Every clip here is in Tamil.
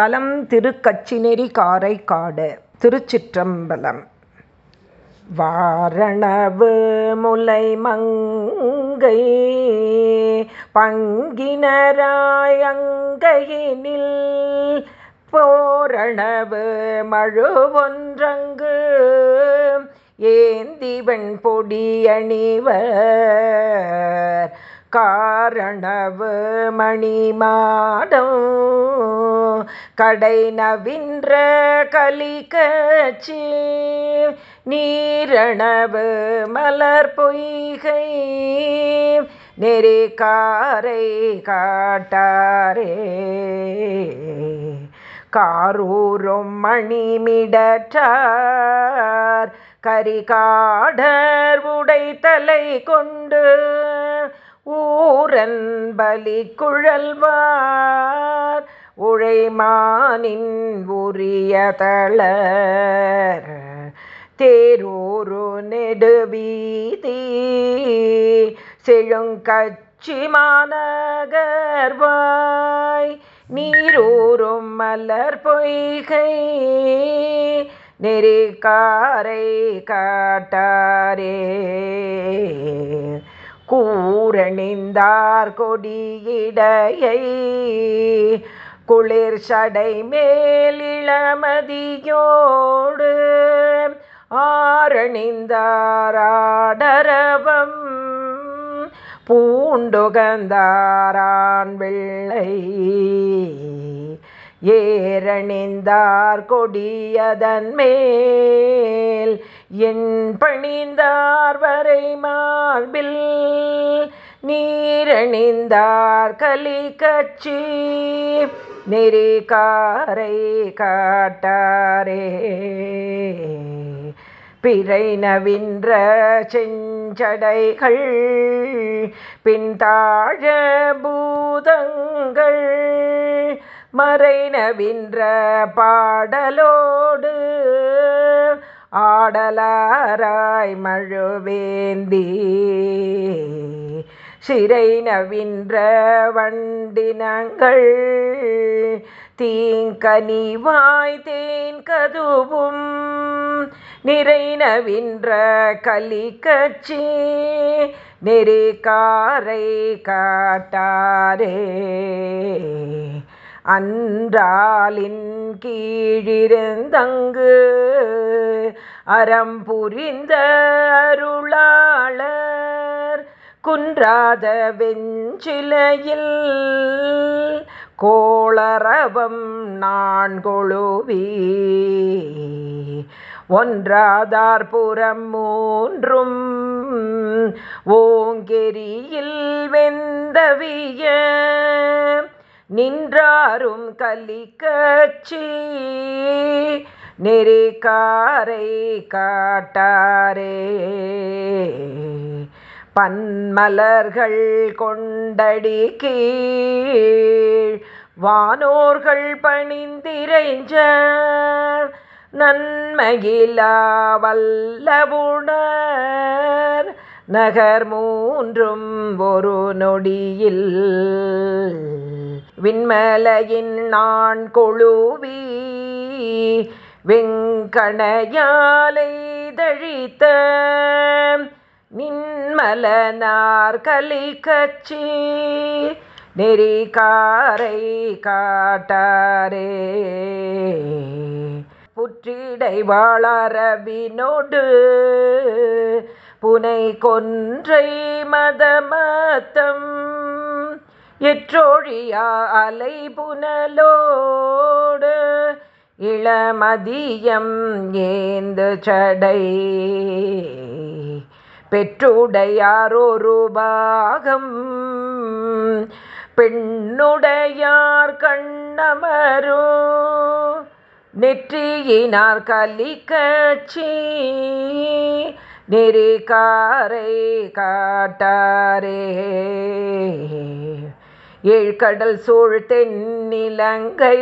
ஸ்தலம் திருக்கச்சினெறி காரைக்காடு திருச்சிற்றம்பலம். வாரணவு முலை மங்கை பங்கினராயங்கையினில். போரணவு மழுவொன்றங்கு ஏந்திவன் பொடியணிவர். காரணவு மணிமாடம். கடை நவின்ற கலிகச்சி. நீரணவு மலர் பொய்கை. நெறி காரை காட்டாரே. காரூரும் மணிமிடற்றார். கரிகாடர் உடைத்தலை கொண்டு ஊரன் பலி குழல்வார் உழைமானின் உரிய தளர் தேரூரு நெடுவீதி செழுங்கச்சி மாநகர்வாய் நீரூரும் மலர் பொய்கை. நெறிக்காரை காட்டாரே கூ கூரணிந்தார் கொடியிடையை. குளிர் சடை மேலிளமதியோடு ஆரணிந்தாராடரவம் பூண்டுகந்தாரான் வெள்ளை ஏரணிந்தார் கொடியதன் மேல். என் பணிந்தார் வரை மார்பில் நீரணிந்தார் கலி கச்சி நெறிகாரை காட்டாரே. பிறை நவின்ற செஞ்சடைகள். பின்தாழ பூதங்கள். மறைநவின்ற பாடலோடு. ஆடலாராய் மழுவேந்தீ சிறை நவின்ற வண்டினங்கள் தீங்கனிவாய் தேன் கதுவும் நிறை நவின்ற கலிக்கச்சி நெறி காரை காட்டாரே. அன்றாலின் கீழிருந்தங்கு அறம் புரிந்த அருளாளர் குன்றாத வெஞ்சிலையில் கோளரவம் நான் கொழுவி ஒன்றாதார் புறம் மூன்றும் ஓங்கெரியில் வெந்தவிய. நின்றாரும் கலிக்கச்சி நெறிக்காரை காட்டாரே. பன்மலர்கள் கொண்டடி கீழ் வானோர்கள் பணிந்திரைஞ்ச நன்மையிலா வல்லவுணர் நகர் மூன்றும் ஒரு நொடியில். விண்மலையின் நான் கொழுவி வெங்கணையாலை தழித்த நின்மலனார் கலி கச்சி நெறிகாரை காட்டாரே. புற்றிடை வாழறவினோடு புனை கொன்றை மதமத்தம் எற்றோழியா அலை புனலோடு இளமதியம் ஏந்து சடை. பெற்றுடையாரொரு பாகம் பெண்ணுடையார் கண்ணமரோ நெற்றியினார் கலிக்கச்சி. நெறிகாரை காட்டாரே. ஏழ்கடல் சூழ் தென்னிலங்கை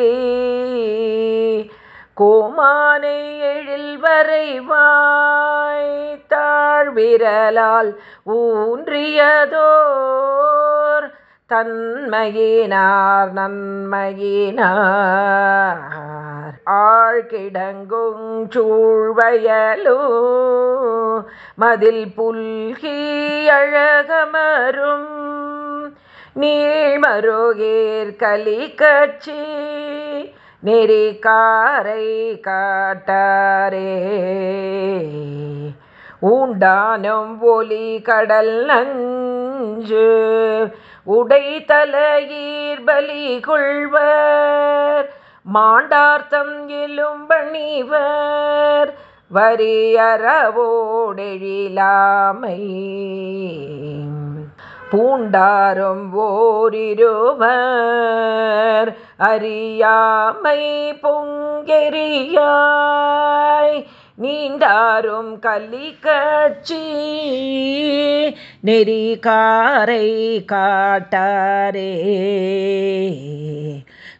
கோமானை எழில் வரைவாய் விரலால் ஊன்றியதோர் தன்மையினார் நன்மையினார். வாழ்கிடங்கும் சூழ்வயலோ மதில் புல்கி அழகமரும் நீழ்மருகேர் கலி கச்சி நெறி காரை காட்டாரே. ஊண்டானம் ஒலி கடல் நஞ்சு உடை தலையீர் பலி கொள்வர். மாண்டார்த்தம் எலும்பணிவர் வரியறவோடெழிலாமை பூண்டாரும் ஓரிருவர் அறியாமை பொங்கெறியாய் நீண்டாரும் கலி கட்சி நெறிகாரை காட்டாரே.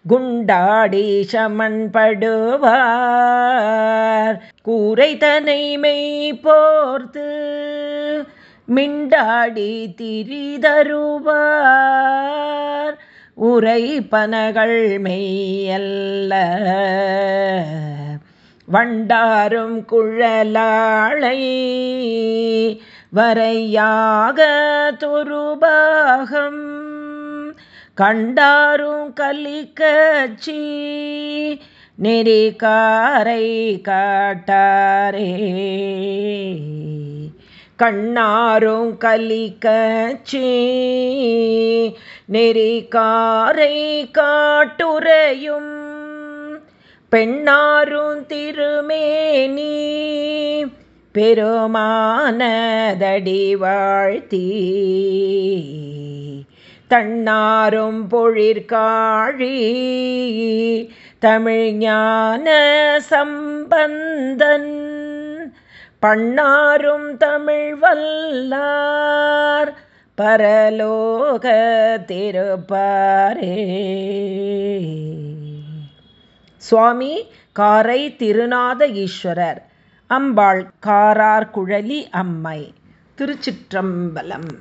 குண்டாடி சமன்படுவார் கூரை தனை மெய் போர்த்து மிண்டாடி திரிதருவார். உரை பனகள் மெய்யல்ல. வண்டாரும் குழலாளை வரையாக துருபாகம். கண்டாரும் கலிக்கச்சி நெறிக்காரை காட்டாரே. கண்ணாரும் கலிக்கச்சி நெறிகாரை காட்டுரையும் பெண்ணாரும் திருமேனி பெருமானதடி வாழ்த்தி. தன்னாரும் பொழிற்காழி தமிழ் ஞான சம்பந்தன் பண்ணாரும் தமிழ் வல்லார் பரலோக திருப்பாரே. சுவாமி காரை திருநாத ஈஸ்வரர் அம்பாள் காரார் குழலி அம்மை திருச்சிற்றம்பலம்.